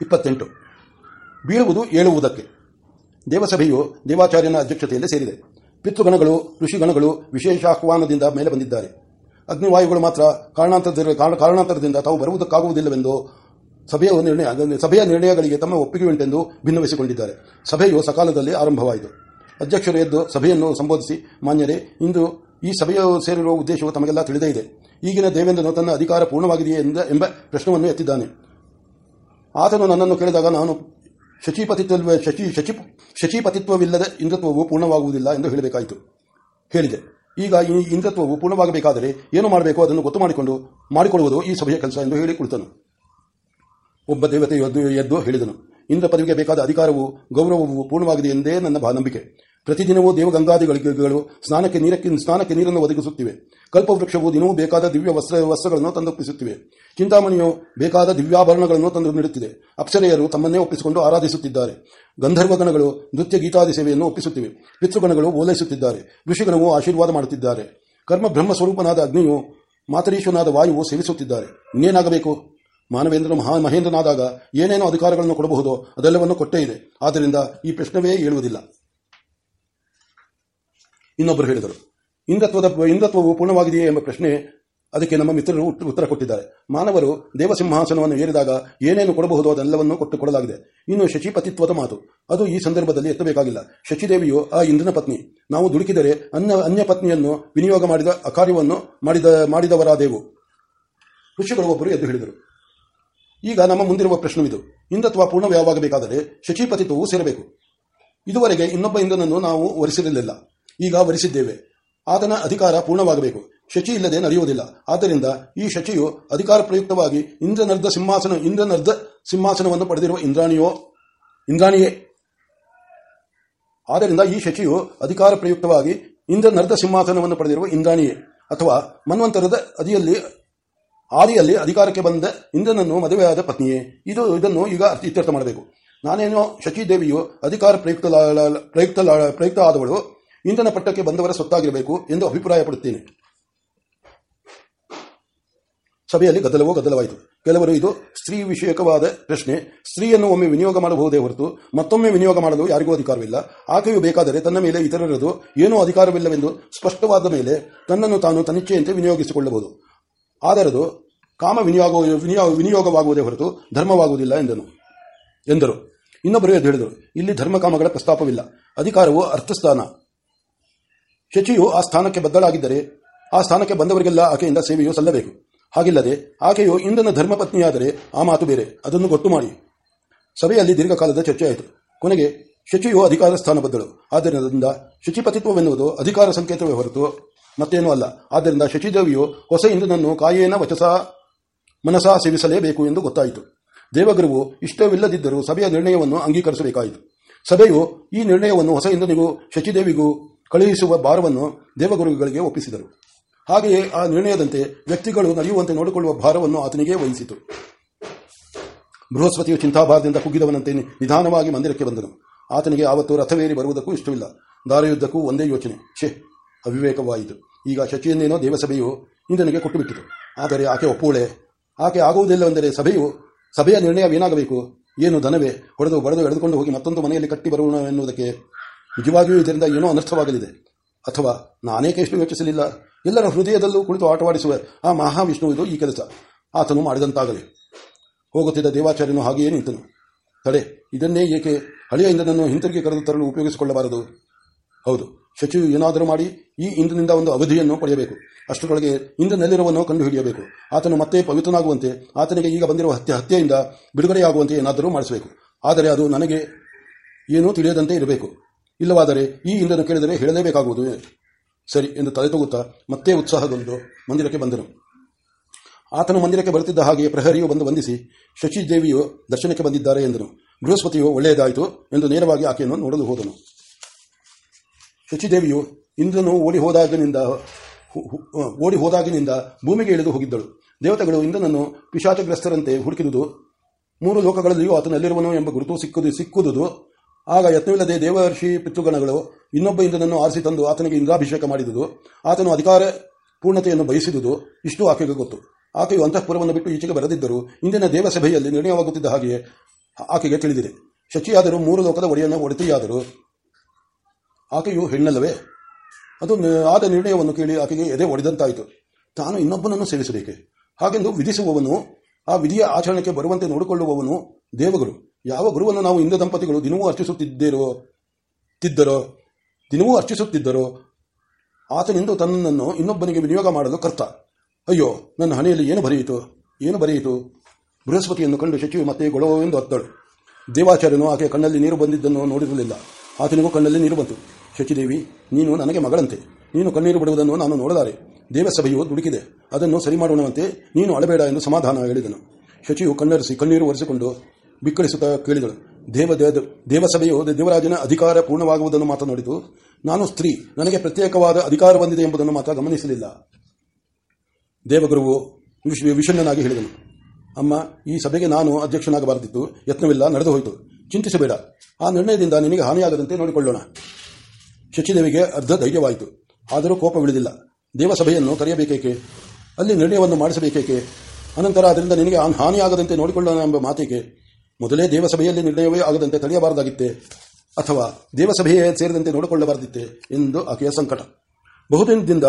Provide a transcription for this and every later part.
ಇಪ್ಪತ್ತೆಂಟು. ಬೀಳುವುದು, ಏಳುವುದಕ್ಕೆ. ದೇವಸಭೆಯು ದೇವಾಚಾರ್ಯನ ಅಧ್ಯಕ್ಷತೆಯಲ್ಲಿ ಸೇರಿದೆ. ಪಿತೃಗಣಗಳು, ಋಷಿಗಣಗಳು ವಿಶೇಷ ಆಹ್ವಾನದಿಂದ ಮೇಲೆ ಬಂದಿದ್ದಾರೆ. ಅಗ್ನಿವಾಯುಗಳು ಮಾತ್ರ ಕಾರಣಾಂತರದಿಂದ ಕಾರಣಾಂತರದಿಂದ ತಾವು ಬರುವುದಕ್ಕಾಗುವುದಿಲ್ಲವೆಂದು ಸಭೆಯ ನಿರ್ಣಯ, ಸಭೆಯ ನಿರ್ಣಯಗಳಿಗೆ ತಮ್ಮ ಒಪ್ಪಿಗೆ ಉಂಟೆಂದು ಭಿನ್ನವಿಸಿಕೊಂಡಿದ್ದಾರೆ. ಸಭೆಯು ಸಕಾಲದಲ್ಲಿ ಆರಂಭವಾಯಿತು. ಅಧ್ಯಕ್ಷರು ಎದ್ದು ಸಭೆಯನ್ನು ಸಂಬೋಧಿಸಿ, ಮಾನ್ಯರೇ, ಇಂದು ಈ ಸಭೆಯು ಸೇರಿರುವ ಉದ್ದೇಶವು ತಮಗೆಲ್ಲ ತಿಳಿದೇ ಇದೆ. ಈಗಿನ ದೇವೇಂದ್ರನು ತನ್ನ ಅಧಿಕಾರ ಪೂರ್ಣವಾಗಿದೆಯೇ ಎಂಬ ಪ್ರಶ್ನವನ್ನು ಎತ್ತಿದ್ದಾನೆ. ಆತನು ನನ್ನನ್ನು ಕೇಳಿದಾಗ ನಾನು ಶಚಿಪತಿತ್ವ ಶಚಿ ಶಚಿ ಶಚಿಪತಿತ್ವವಿಲ್ಲದೆ ಇಂದ್ರತ್ವವು ಪೂರ್ಣವಾಗುವುದಿಲ್ಲ ಎಂದು ಹೇಳಬೇಕಾಯಿತು. ಹೇಳಿದೆ. ಈಗ ಈ ಇಂದ್ರತ್ವವು ಪೂರ್ಣವಾಗಬೇಕಾದರೆ ಏನು ಮಾಡಬೇಕು ಅದನ್ನು ಗೊತ್ತು ಮಾಡಿಕೊಂಡು ಮಾಡಿಕೊಳ್ಳುವುದು ಈ ಸಭೆಯ ಕೆಲಸ ಎಂದು ಹೇಳಿ ಕುಳಿತನು. ಒಬ್ಬ ದೇವತೆ ಎದ್ದು ಎದ್ದು ಹೇಳಿದನು. ಇಂದ್ರ ಪದವಿಗೆ ಬೇಕಾದ ಅಧಿಕಾರವು ಗೌರವವು ಪೂರ್ಣವಾಗಿದೆ ಎಂದೇ ನನ್ನ ನಂಬಿಕೆ ಪ್ರತಿದಿನವೂ ದೇವಗಂಗಾದಿಗಳಿಗಳು ಸ್ನಾನಕ್ಕೆ ನೀರಕ್ಕೆ, ಸ್ನಾನಕ್ಕೆ ನೀರನ್ನು ಒದಗಿಸುತ್ತಿವೆ. ಕಲ್ಪವೃಕ್ಷವು ದಿನವೂ ಬೇಕಾದ ದಿವ್ಯ ವಸ್ತ್ರ, ವಸ್ತ್ರಗಳನ್ನು ತಂದೊಪ್ಪಿಸುತ್ತಿವೆ. ಚಿಂತಾಮಣಿಯು ಬೇಕಾದ ದಿವ್ಯಾಭರಣಗಳನ್ನು ತಂದು ನೀಡುತ್ತಿದೆ. ಅಕ್ಷರೆಯರು ತಮ್ಮನ್ನೇ ಒಪ್ಪಿಸಿಕೊಂಡು ಆರಾಧಿಸುತ್ತಿದ್ದಾರೆ. ಗಂಧರ್ವಗಣಗಳು ನೃತ್ಯ ಗೀತಾದಿ ಸೇವೆಯನ್ನು ಒಪ್ಪಿಸುತ್ತಿವೆ. ಪಿತೃಗಣಗಳು ಓಲೈಸುತ್ತಿದ್ದಾರೆ. ಋಷಿಗಣವು ಆಶೀರ್ವಾದ ಮಾಡುತ್ತಿದ್ದಾರೆ. ಕರ್ಮ ಬ್ರಹ್ಮ ಸ್ವರೂಪನಾದ ಅಗ್ನಿಯು ಮಾತರೀಶ್ವನಾದ ವಾಯುವು ಸೇವಿಸುತ್ತಿದ್ದಾರೆ. ಇನ್ನೇನಾಗಬೇಕು? ಮಾನವೇಂದ್ರ ಮಹಾ ಮಹೇಂದ್ರನಾದಾಗ ಏನೇನೋ ಅಧಿಕಾರಗಳನ್ನು ಕೊಡಬಹುದೋ ಅದೆಲ್ಲವನ್ನು ಕೊಟ್ಟೇ ಇದೆ. ಆದ್ದರಿಂದ ಈ ಪ್ರಶ್ನವೇ ಹೇಳುವುದಿಲ್ಲ ಇನ್ನೊಬ್ಬರು ಹೇಳಿದರು. ಇಂದ್ರತ್ವದ ಇಂದ್ರತ್ವವು ಪೂರ್ಣವಾಗಿದೆಯೇ ಎಂಬ ಪ್ರಶ್ನೆ ಅದಕ್ಕೆ ನಮ್ಮ ಮಿತ್ರರು ಉತ್ತರ ಕೊಟ್ಟಿದ್ದಾರೆ. ಮಾನವರು ದೇವಸಿಂಹಾಸನವನ್ನು ಏರಿದಾಗ ಏನೇನು ಕೊಡಬಹುದು ಅದೆಲ್ಲವನ್ನು ಕೊಟ್ಟು ಕೊಡಲಾಗಿದೆ ಇನ್ನು ಶಚಿಪತಿತ್ವದ ಮಾತು. ಅದು ಈ ಸಂದರ್ಭದಲ್ಲಿ ಎತ್ತಬೇಕಾಗಿಲ್ಲ. ಶಚಿದೇವಿಯು ಆ ಇಂದ್ರನ ಪತ್ನಿ. ನಾವು ದುಡುಕಿದರೆ ಅನ್ಯ ಅನ್ಯ ಪತ್ನಿಯನ್ನು ವಿನಿಯೋಗ ಮಾಡಿದ ಅಕಾರ್ಯವನ್ನು ಮಾಡಿದ, ಮಾಡಿದವರಾದೆವು. ಋಷಿಗಳು ಒಬ್ಬರು ಎದ್ದು ಹೇಳಿದರು. ಈಗ ನಮ್ಮ ಮುಂದಿರುವ ಪ್ರಶ್ನವಿದು. ಇಂದತ್ವ ಪೂರ್ಣವ್ಯವಾಗಬೇಕಾದರೆ ಶಚಿಪತಿತ್ವವು ಸೇರಬೇಕು. ಇದುವರೆಗೆ ಇನ್ನೊಬ್ಬ ಇಂದ್ರನನ್ನು ನಾವು ವರಿಸಿರಲಿಲ್ಲ. ಈಗ ವರಿಸಿದ್ದೇವೆ ಆತನ ಅಧಿಕಾರ ಪೂರ್ಣವಾಗಬೇಕು. ಶಚಿ ಇಲ್ಲದೆ ನಡೆಯುವುದಿಲ್ಲ. ಆದ್ದರಿಂದ ಈ ಶಚಿಯು ಅಧಿಕಾರ ಪ್ರಯುಕ್ತವಾಗಿ ಇಂದ್ರನರ್ಧ ಸಿಂಹಾಸನ, ಇಂದ್ರನರ್ಧ ಸಿಂಹಾಸನವನ್ನು ಪಡೆದಿರುವ ಇಂದ್ರಾಣಿಯೋ, ಇಂದ್ರಾಣಿಯೇ. ಆದ್ದರಿಂದ ಈ ಶಚಿಯು ಅಧಿಕಾರ ಪ್ರಯುಕ್ತವಾಗಿ ಇಂದ್ರನರ್ಧ ಸಿಂಹಾಸನವನ್ನು ಪಡೆದಿರುವ ಇಂದ್ರಾಣಿಯೇ. ಅಥವಾ ಮನ್ವಂತರದ ಅದಿಯಲ್ಲಿ, ಆದಿಯಲ್ಲಿ ಅಧಿಕಾರಕ್ಕೆ ಬಂದ ಇಂದ್ರನನ್ನು ಮದುವೆಯಾದ ಪತ್ನಿಯೇ. ಇದು, ಇದನ್ನು ಈಗ ಇತ್ಯರ್ಥ ಮಾಡಬೇಕು. ನಾನೇನೋ ಶಚಿದೇವಿಯು ಅಧಿಕಾರ ಪ್ರಯುಕ್ತ ಪ್ರಯುಕ್ತ ಪ್ರಯುಕ್ತ ಆದವಳು ಇಂಧನ ಪಟ್ಟಕ್ಕೆ ಬಂದವರ ಸೊತ್ತಾಗಿರಬೇಕು ಎಂದು ಅಭಿಪ್ರಾಯಪಡುತ್ತೇನೆ. ಸಭೆಯಲ್ಲಿ ಗದ್ದಲವೋ ಗದ್ದಲವಾಯಿತು. ಕೆಲವರು ಇದು ಸ್ತ್ರೀ ವಿಷಯಕವಾದ ಪ್ರಶ್ನೆ. ಸ್ತ್ರೀಯನ್ನು ಒಮ್ಮೆ ವಿನಿಯೋಗ ಮಾಡಬಹುದೇ ಹೊರತು ಮತ್ತೊಮ್ಮೆ ವಿನಿಯೋಗ ಮಾಡಲು ಯಾರಿಗೂ ಅಧಿಕಾರವಿಲ್ಲ. ಆಕೆಯು ಬೇಕಾದರೆ ತನ್ನ ಮೇಲೆ ಇತರರದು ಏನೂ ಅಧಿಕಾರವಿಲ್ಲವೆಂದು ಸ್ಪಷ್ಟವಾದ ಮೇಲೆ ತನ್ನನ್ನು ತಾನು ತನಿಚ್ಛೆಯಂತೆ ವಿನಿಯೋಗಿಸಿಕೊಳ್ಳಬಹುದು. ಆದರದು ಕಾಮ ವಿನಿಯೋಗ ವಿನಿಯೋಗವಾಗುವುದೇ ಹೊರತು ಧರ್ಮವಾಗುವುದಿಲ್ಲ ಎಂದನು. ಎಂದರು. ಇನ್ನೊಬ್ಬರು ಹೇಳಿದರು ಇಲ್ಲಿ ಧರ್ಮಕಾಮಗಳ ಪ್ರಸ್ತಾಪವಿಲ್ಲ. ಅಧಿಕಾರವು ಅರ್ಥಸ್ಥಾನ. ಶಚಿಯು ಆ ಸ್ಥಾನಕ್ಕೆ ಬದ್ದಳಾಗಿದ್ದರೆ ಆ ಸ್ಥಾನಕ್ಕೆ ಬಂದವರಿಗೆಲ್ಲ ಆಕೆಯಿಂದ ಸೇವೆಯು ಸಲ್ಲಬೇಕು. ಹಾಗಿಲ್ಲದೆ ಆಕೆಯು ಇಂದನ ಧರ್ಮಪತ್ನಿಯಾದರೆ ಆ ಮಾತು ಬೇರೆ. ಅದನ್ನು ಗೊತ್ತು ಮಾಡಿ. ಸಭೆಯಲ್ಲಿ ದೀರ್ಘಕಾಲದ ಚರ್ಚೆಯಾಯಿತು ಕೊನೆಗೆ ಶಚಿಯು ಅಧಿಕಾರ ಸ್ಥಾನ ಬದ್ದಳು ಆದ್ದರಿಂದ ಶಚಿಪತಿತ್ವವೆನ್ನುವುದು ಅಧಿಕಾರ ಸಂಕೇತವೇ ಹೊರತು ಮತ್ತೇನೂ ಅಲ್ಲ. ಆದ್ದರಿಂದ ಶಚಿದೇವಿಯು ಹೊಸ ಇಂದ್ರನನ್ನು ಕಾಯೇನ ವಚಸ ಮನಸಾ ಸೇವಿಸಲೇಬೇಕು ಎಂದು ಗೊತ್ತಾಯಿತು. ದೇವಗುರುವು ಇಷ್ಟವಿಲ್ಲದಿದ್ದರೂ ಸಭೆಯ ನಿರ್ಣಯವನ್ನು ಅಂಗೀಕರಿಸಬೇಕಾಯಿತು. ಸಭೆಯು ಈ ನಿರ್ಣಯವನ್ನು ಹೊಸ ಇಂದ್ರನಿಗೂ ಶಚಿದೇವಿಗೂ ಕಳುಹಿಸುವ ಭಾರವನ್ನು ದೇವಗುರುಗಳಿಗೆ ಒಪ್ಪಿಸಿದರು. ಹಾಗೆಯೇ ಆ ನಿರ್ಣಯದಂತೆ ವ್ಯಕ್ತಿಗಳು ನಡೆಯುವಂತೆ ನೋಡಿಕೊಳ್ಳುವ ಭಾರವನ್ನು ಆತನಿಗೆ ವಹಿಸಿತು. ಬೃಹಸ್ಪತಿಯು ಚಿಂತಾಭಾರದಿಂದ ಕುಗ್ಗಿದವನಂತೆ ನಿಧಾನವಾಗಿ ಮಂದಿರಕ್ಕೆ ಬಂದನು. ಆತನಿಗೆ ಆವತ್ತು ರಥವೇರಿ ಬರುವುದಕ್ಕೂ ಇಷ್ಟವಿಲ್ಲ. ದಾರಯುದ್ಧಕ್ಕೂ ಒಂದೇ ಯೋಚನೆ. ಶೇ ಅವಿವೇಕವಾಯಿತು. ಈಗ ಶಚಿಯನ್ನೇನೋ ದೇವಸಭೆಯು ಇಂದನಿಗೆ ಕೊಟ್ಟುಬಿಟ್ಟಿತು. ಆದರೆ ಆಕೆ ಒಪ್ಪುಳೆ ಆಕೆ ಆಗುವುದಿಲ್ಲವೆಂದರೆ ಸಭೆಯು, ಸಭೆಯ ನಿರ್ಣಯವೇನಾಗಬೇಕು ಏನು ಧನವೇ? ಹೊಡೆದು ಬಡದು ಎಳೆದುಕೊಂಡು ಹೋಗಿ ಮತ್ತೊಂದು ಮನೆಯಲ್ಲಿ ಕಟ್ಟಿ ಬರುವ ಎನ್ನುವುದಕ್ಕೆ? ನಿಜವಾಗಿಯೂ ಇದರಿಂದ ಏನೋ ಅನರ್ಥವಾಗಲಿದೆ. ಅಥವಾ ನಾನೇಕೆ ಎಷ್ಟು ಯೋಚಿಸಲಿಲ್ಲ. ಎಲ್ಲರ ಹೃದಯದಲ್ಲೂ ಕುಳಿತು ಆಟವಾಡಿಸುವ. ಆ ಮಹಾವಿಷ್ಣು ಇದು ಈ ಕೆಲಸ. ಆತನು ಮಾಡಿದಂತಾಗಲಿ. ಹೋಗುತ್ತಿದ್ದ ದೇವಾಚಾರ್ಯನು ಹಾಗೆಯೇ ನಿಂತನು. ತಡೆ, ಇದನ್ನೇ ಏಕೆ ಹಳೆಯ ಇಂದ್ರನನ್ನು ಹಿಂತಿರುಗಿ ಕರೆದು ತರಲು ಉಪಯೋಗಿಸಿಕೊಳ್ಳಬಾರದು? ಹೌದು, ಶಚಿಯು ಏನಾದರೂ ಮಾಡಿ ಈ ಇಂದ್ರನಿಂದ ಒಂದು ಅವಧಿಯನ್ನು ಪಡೆಯಬೇಕು. ಅಷ್ಟರೊಳಗೆ ಇಂದ್ರನೆಲ್ಲಿರುವನೋ ಕಂಡುಹಿಡಿಯಬೇಕು. ಆತನು ಮತ್ತೆ ಪವಿತ್ರನಾಗುವಂತೆ, ಆತನಿಗೆ ಈಗ ಬಂದಿರುವ ಹತ್ಯೆ ಹತ್ಯೆಯಿಂದ ಬಿಡುಗಡೆಯಾಗುವಂತೆ ಏನಾದರೂ ಮಾಡಿಸಬೇಕು. ಆದರೆ ಅದು ನನಗೆ ಏನೂ ತಿಳಿಯದಂತೆ ಇರಬೇಕು. ಇಲ್ಲವಾದರೆ ಈ ಇಂದ್ರನು ಕೇಳಿದರೆ ಹೇಳಲೇಬೇಕಾಗುವುದು. ಸರಿ ಎಂದು ತಲೆ ತೂಗುತ್ತಾ ಮತ್ತೆ ಉತ್ಸಾಹಗೊಂಡು ಮಂದಿರಕ್ಕೆ ಬಂದನು. ಆತನು ಮಂದಿರಕ್ಕೆ ಬರುತ್ತಿದ್ದ ಹಾಗೆ ಪ್ರಹರಿಯು ಬಂದು ವಂದಿಸಿ ಶಚಿದೇವಿಯು ದರ್ಶನಕ್ಕೆ ಬಂದಿದ್ದಾರೆ ಎಂದನು. ಬೃಹಸ್ಪತಿಯು ಒಳ್ಳೆಯದಾಯಿತು ಎಂದು ನೇರವಾಗಿ ಆಕೆಯನ್ನು ನೋಡಲು ಹೋದನು. ಶಚಿದೇವಿಯು ಇಂದ್ರನು ಓಡಿ ಹೋದಾಗಿನಿಂದ ಓಡಿ ಹೋದಾಗಿನಿಂದ ಭೂಮಿಗೆ ಇಳಿದು ಹೋಗಿದ್ದಳು. ದೇವತೆಗಳು ಇಂದ್ರನನ್ನು ಪಿಶಾಚಗ್ರಸ್ತರಂತೆ ಹುಡುಕಿದುದು. ಮೂರು ಲೋಕಗಳಲ್ಲಿಯೂ ಆತನಲ್ಲಿರುವನು ಎಂಬ ಗುರುತು ಸಿಕ್ಕುದು, ಸಿಕ್ಕುದುದು. ಆಗ ಯತ್ನವಿಲ್ಲದೆ ದೇವರ್ಷಿ ಪಿತೃಗಣಗಳು ಇನ್ನೊಬ್ಬ ಇಂದ್ರನನ್ನು ಆರಿಸಿ ತಂದು ಆತನಿಗೆ ಇಂದ್ರಾಭಿಷೇಕ ಮಾಡಿದುದು. ಆತನು ಅಧಿಕಾರ ಪೂರ್ಣತೆಯನ್ನು ಬಯಸಿದುದು. ಇಷ್ಟು ಆಕೆಗೆ ಗೊತ್ತು. ಆಕೆಯು ಅಂತಃಪುರವನ್ನು ಬಿಟ್ಟು ಈಚೆಗೆ ಬರೆದಿದ್ದರು ಇಂದಿನ ದೇವಸಭೆಯಲ್ಲಿ ನಿರ್ಣಯವಾಗುತ್ತಿದ್ದ ಹಾಗೆಯೇ ಆಕೆಗೆ ತಿಳಿದಿದೆ. ಶಚಿಯಾದರೂ ಮೂರು ಲೋಕದ ಒಡೆಯನ್ನು ಒಡತಿಯಾದರೂ ಆಕೆಯು ಹೆಣ್ಣಲ್ಲವೇ? ಅದು ಆದ ನಿರ್ಣಯವನ್ನು ಕೇಳಿ ಆಕೆಗೆ ಎದೆ ಒಡೆದಂತಾಯಿತು. ತಾನು ಇನ್ನೊಬ್ಬನನ್ನು ಸೇವಿಸಬೇಕೆ ಹಾಗೆಂದು ವಿಧಿಸುವವನು, ಆ ವಿಧಿಯ ಆಚರಣೆಗೆ ಬರುವಂತೆ ನೋಡಿಕೊಳ್ಳುವವನು ದೇವಗುರು. ಯಾವ ಗುರುವನ್ನು ನಾವು ಇಂದ ದಂಪತಿಗಳು ದಿನವೂ ಅರ್ಚಿಸುತ್ತಿದ್ದೇರೋ, ತಿದ್ದರೋ, ದಿನವೂ ಅರ್ಚಿಸುತ್ತಿದ್ದರೋ, ಆತನಿಂದ ತನ್ನನ್ನು ಇನ್ನೊಬ್ಬನಿಗೆ ವಿನಿಯೋಗ ಮಾಡಲು ಕರ್ತ. ಅಯ್ಯೋ, ನನ್ನ ಹಣೆಯಲ್ಲಿ ಏನು ಬರೆಯಿತು? ಏನು ಬರೆಯಿತು? ಬೃಹಸ್ಪತಿಯನ್ನು ಕಂಡು ಶಚಿಯು ಮತ್ತೆ ಗೊಳೋ ಎಂದು ಅತ್ತಳು. ದೇವಾಚಾರ್ಯನು ಆಕೆ ಕಣ್ಣಲ್ಲಿ ನೀರು ಬಂದಿದ್ದನ್ನು ನೋಡಿರಲಿಲ್ಲ. ಆತನಿಗೂ ಕಣ್ಣಲ್ಲಿ ನೀರು ಬಂತು. ಶಚಿದೇವಿ, ನೀನು ನನಗೆ ಮಗಳಂತೆ. ನೀನು ಕಣ್ಣೀರು ಬಿಡುವುದನ್ನು ನಾನು ನೋಡಲಾರೆ. ದೇವಸಭೆಯು ದುಡುಕಿದೆ. ಅದನ್ನು ಸರಿ ಮಾಡೋಣವಂತೆ ನೀನು ಅಳಬೇಡ ಎಂದು ಸಮಾಧಾನ ಹೇಳಿದನು. ಶಚಿಯು ಕಣ್ಣರಿಸಿ ಕಣ್ಣೀರು ಒರೆಸಿಕೊಂಡು ಬಿಕ್ಕಳಿಸುತ್ತಾ ಕೇಳಿದಳು. ದೇವ ದೇವ- ದೇವಸಭೆಯು ದೇವರಾಜನ ಅಧಿಕಾರ ಪೂರ್ಣವಾಗುವುದನ್ನು ಮಾತನಾಡಿತು ನಾನು ಸ್ತ್ರೀ. ನನಗೆ ಪ್ರತ್ಯೇಕವಾದ ಅಧಿಕಾರ ಬಂದಿದೆ ಎಂಬುದನ್ನು ಮಾತ್ರ ಗಮನಿಸಲಿಲ್ಲ. ದೇವಗುರುವು ವಿಷ- ವಿಷಣ್ಣನಾಗಿ ಹೇಳಿದನು. ಅಮ್ಮ, ಈ ಸಭೆಗೆ ನಾನು ಅಧ್ಯಕ್ಷನಾಗಬಾರದಿತ್ತು. ಯತ್ನವಿಲ್ಲ, ನಡೆದು ಹೋಯಿತು. ಚಿಂತಿಸಬೇಡ. ಆ ನಿರ್ಣಯದಿಂದ ನಿನಗೆ ಹಾನಿಯಾಗದಂತೆ ನೋಡಿಕೊಳ್ಳೋಣ. ಶಚಿದೇವಿಗೆ ಅರ್ಧ ಧೈರ್ಯವಾಯಿತು. ಆದರೂ ಕೋಪವಿಳಿದಿಲ್ಲ. ದೇವಸಭೆಯನ್ನು ಕರೆಯಬೇಕೇಕೆ? ಅಲ್ಲಿ ನಿರ್ಣಯವನ್ನು ಮಾಡಿಸಬೇಕೇಕೆ? ಅನಂತರ ಅದರಿಂದ ನಿನಗೆ ಹಾನ್- ಹಾನಿಯಾಗದಂತೆ ನೋಡಿಕೊಳ್ಳೋಣ ಎಂಬ ಮಾತಿಗೆ ಮೊದಲೇ ದೇವಸಭೆಯಲ್ಲಿ ನಿರ್ಣಯವೇ ಆಗದಂತೆ ತಡೆಯಬಾರದಾಗಿತ್ತೆ, ಅಥವಾ ದೇವಸಭೆಯೇ ಸೇರಿದಂತೆ ನೋಡಿಕೊಳ್ಳಬಾರದಿತ್ತೆ ಎಂದು ಆಕೆಯ ಸಂಕಟ. ಬಹುದಿನದಿಂದ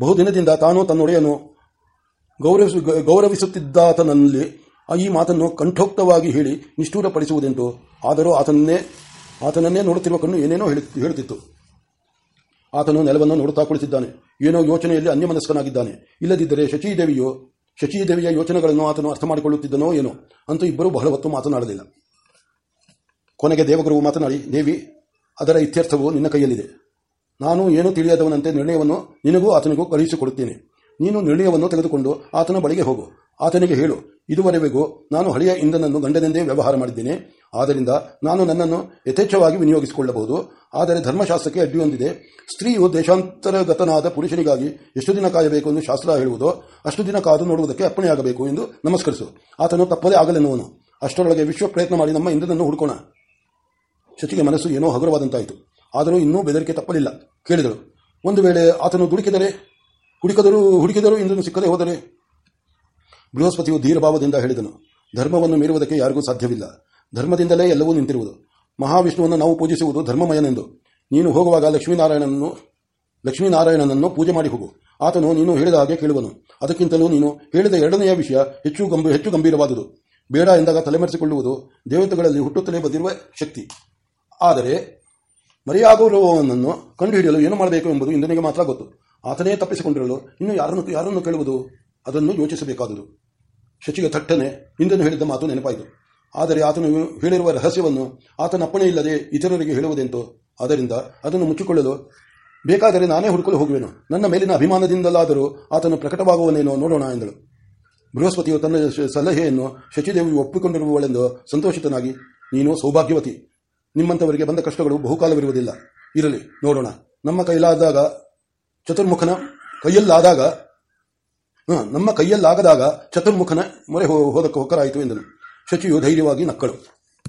ಬಹುದಿನದಿಂದ ತಾನು ತನ್ನೊಡೆಯನು ಗೌರವಿಸು, ಗೌರವಿಸುತ್ತಿದ್ದಾತನಲ್ಲಿ ಈ ಮಾತನ್ನು ಕಂಠೋಕ್ತವಾಗಿ ಹೇಳಿ ನಿಷ್ಠೂರಪಡಿಸುವುದೆಂದು ಆದರೂ ಆತನನ್ನೇ ಆತನನ್ನೇ ನೋಡುತ್ತಿರುವ ಕಣ್ಣು ಏನೇನೋ ಹೇಳಿ, ಹೇಳುತ್ತಿತ್ತು. ಆತನು ನೆಲವನ್ನು ನೋಡುತ್ತಾ ಕುಳಿತಿದ್ದಾನೆ. ಏನೋ ಯೋಚನೆಯಲ್ಲಿ ಅನ್ಯಮನಸ್ಕನಾಗಿದ್ದಾನೆ. ಇಲ್ಲದಿದ್ದರೆ ಶಚೀದೇವಿಯೋ ಶಚೀದೇವಿಯ ಯೋಚನೆಗಳನ್ನು ಆತನು ಅರ್ಥ ಮಾಡಿಕೊಳ್ಳುತ್ತಿದ್ದನೋ ಏನೋ? ಅಂತೂ ಇಬ್ಬರು ಬಹಳ ಹೊತ್ತು ಮಾತನಾಡಲಿಲ್ಲ. ಕೊನೆಗೆ ದೇವಗುರು ಮಾತನಾಡಿ, ದೇವಿ, ಅದರ ಇತ್ಯರ್ಥವು ನಿನ್ನ ಕೈಯಲ್ಲಿದೆ. ನಾನು ಏನು ತಿಳಿಯದವನಂತೆ ನಿರ್ಣಯವನ್ನು ನಿನಗೂ ಆತನಿಗೂ ಕಳುಹಿಸಿಕೊಡುತ್ತೇನೆ. ನೀನು ನಿರ್ಣಯವನ್ನು ತೆಗೆದುಕೊಂಡು ಆತನ ಬಳಿಗೆ ಹೋಗು. ಆತನಿಗೆ ಹೇಳು, ಇದುವರೆಗೂ ನಾನು ಹಳೆಯ ಇಂಧನನ್ನು ಗಂಡನೆಂದೇ ವ್ಯವಹಾರ ಮಾಡಿದ್ದೇನೆ. ಆದ್ದರಿಂದ ನಾನು ನನ್ನನ್ನು ಯಥೇಚ್ಛವಾಗಿ ವಿನಿಯೋಗಿಸಿಕೊಳ್ಳಬಹುದು. ಆದರೆ ಧರ್ಮಶಾಸ್ತ್ರಕ್ಕೆ ಅಡ್ಡಿಯೊಂದಿದೆ. ಸ್ತ್ರೀಯು ದೇಶಾಂತರಗತನಾದ ಪುರುಷನಿಗಾಗಿ ಎಷ್ಟು ದಿನ ಕಾಯಬೇಕು ಎಂದು ಶಾಸ್ತ್ರ ಹೇಳುವುದೋ, ಅಷ್ಟು ದಿನ ಕಾದು ನೋಡುವುದಕ್ಕೆ ಅಪ್ಪಣೆಯಾಗಬೇಕು ಎಂದು ನಮಸ್ಕರಿಸು. ಆತನು ತಪ್ಪದೇ ಆಗಲೆನ್ನುವನು. ಅಷ್ಟರೊಳಗೆ ವಿಶ್ವ ಪ್ರಯತ್ನ ಮಾಡಿ ನಮ್ಮ ಇಂಧನನ್ನು ಹುಡುಕೋಣ. ಶಚಿಗೆ ಮನಸ್ಸು ಏನೋ ಹಗುರವಾದಂತಾಯಿತು. ಆದರೂ ಇನ್ನೂ ಬೆದರಿಕೆ ತಪ್ಪಲಿಲ್ಲ. ಕೇಳಿದಳು, ಒಂದು ವೇಳೆ ಆತನು ದುಡುಕಿದರೆ, ಹುಡುಕಿದರೂ ಹುಡುಕಿದರೂ ಇಂದನು ಸಿಕ್ಕದೆ ಹೋದರೆ? ಬೃಹಸ್ಪತಿಯು ಧೀರಭಾವದಿಂದ ಹೇಳಿದನು, ಧರ್ಮವನ್ನು ಮೀರುವುದಕ್ಕೆ ಯಾರಿಗೂ ಸಾಧ್ಯವಿಲ್ಲ. ಧರ್ಮದಿಂದಲೇ ಎಲ್ಲವೂ ನಿಂತಿರುವುದು. ಮಹಾವಿಷ್ಣುವನ್ನು ನಾವು ಪೂಜಿಸುವುದು ಧರ್ಮಮಯನೆಂದು. ನೀನು ಹೋಗುವಾಗ ಲಕ್ಷ್ಮೀನಾರಾಯಣನನ್ನು ಲಕ್ಷ್ಮೀನಾರಾಯಣನನ್ನು ಪೂಜೆ ಮಾಡಿ ಹೋಗು. ಆತನು ನೀನು ಹೇಳಿದ ಹಾಗೆ ಕೇಳುವನು. ಅದಕ್ಕಿಂತಲೂ ನೀನು ಹೇಳಿದ ಎರಡನೆಯ ವಿಷಯ ಹೆಚ್ಚು ಗಂಭೀ, ಹೆಚ್ಚು ಗಂಭೀರವಾದುದು. ಬೇಡ ಎಂದಾಗ ತಲೆಮರೆಸಿಕೊಳ್ಳುವುದು ದೇವತೆಗಳಲ್ಲಿ ಹುಟ್ಟುತ್ತಲೇ ಬಂದಿರುವ ಶಕ್ತಿ. ಆದರೆ ಮರೆಯಾಗುವವನನ್ನು ಕಂಡುಹಿಡಿಯಲು ಏನು ಮಾಡಬೇಕು ಎಂಬುದು ಇಂದನಿಗೆ ಮಾತ್ರ ಗೊತ್ತು. ಆತನೇ ತಪ್ಪಿಸಿಕೊಂಡಿರಲು ಇನ್ನು ಯಾರನ್ನು ಯಾರನ್ನು ಕೇಳುವುದು? ಅದನ್ನು ಯೋಚಿಸಬೇಕಾದುದು. ಶಚಿಗೆ ಥಟ್ಟನೆ ಇಂದನು ಹೇಳಿದ್ದ ಮಾತು ನೆನಪಾಯಿತು. ಆದರೆ ಆತನು ಹೇಳಿರುವ ರಹಸ್ಯವನ್ನು ಆತನ ಅಪ್ಪಣೆ ಇಲ್ಲದೆ ಇತರರಿಗೆ ಹೇಳುವುದೆಂತೋ? ಆದ್ದರಿಂದ ಅದನ್ನು ಮುಚ್ಚಿಕೊಳ್ಳಲು ಬೇಕಾದರೆ ನಾನೇ ಹುಡುಕಲು ಹೋಗುವೆನು. ನನ್ನ ಮೇಲಿನ ಅಭಿಮಾನದಿಂದಲಾದರೂ ಆತನು ಪ್ರಕಟವಾಗುವನೇನೋ ನೋಡೋಣ ಎಂದಳು. ಬೃಹಸ್ಪತಿಯು ತನ್ನ ಸಲಹೆಯನ್ನು ಶಚಿದೇವಿ ಒಪ್ಪಿಕೊಂಡಿರುವವಳೆಂದು ಸಂತೋಷಿತನಾಗಿ, ನೀನು ಸೌಭಾಗ್ಯವತಿ. ನಿಮ್ಮಂಥವರಿಗೆ ಬಂದ ಕಷ್ಟಗಳು ಬಹುಕಾಲವಿರುವುದಿಲ್ಲ. ಇರಲಿ, ನೋಡೋಣ. ನಮ್ಮ ಕೈಲಾದಾಗ, ಚತುರ್ಮುಖನ ಕೈಯಲ್ಲಾದಾಗ ನಮ್ಮ ಕೈಯಲ್ಲಾಗದಾಗ ಚತುರ್ಮುಖನ ಮೊರೆ ಹೋದಕ್ಕೆ ಹೊಕ್ಕರಾಯಿತು ಎಂದನು. ಶಚಿಯು ಧೈರ್ಯವಾಗಿ ನಕ್ಕಳು.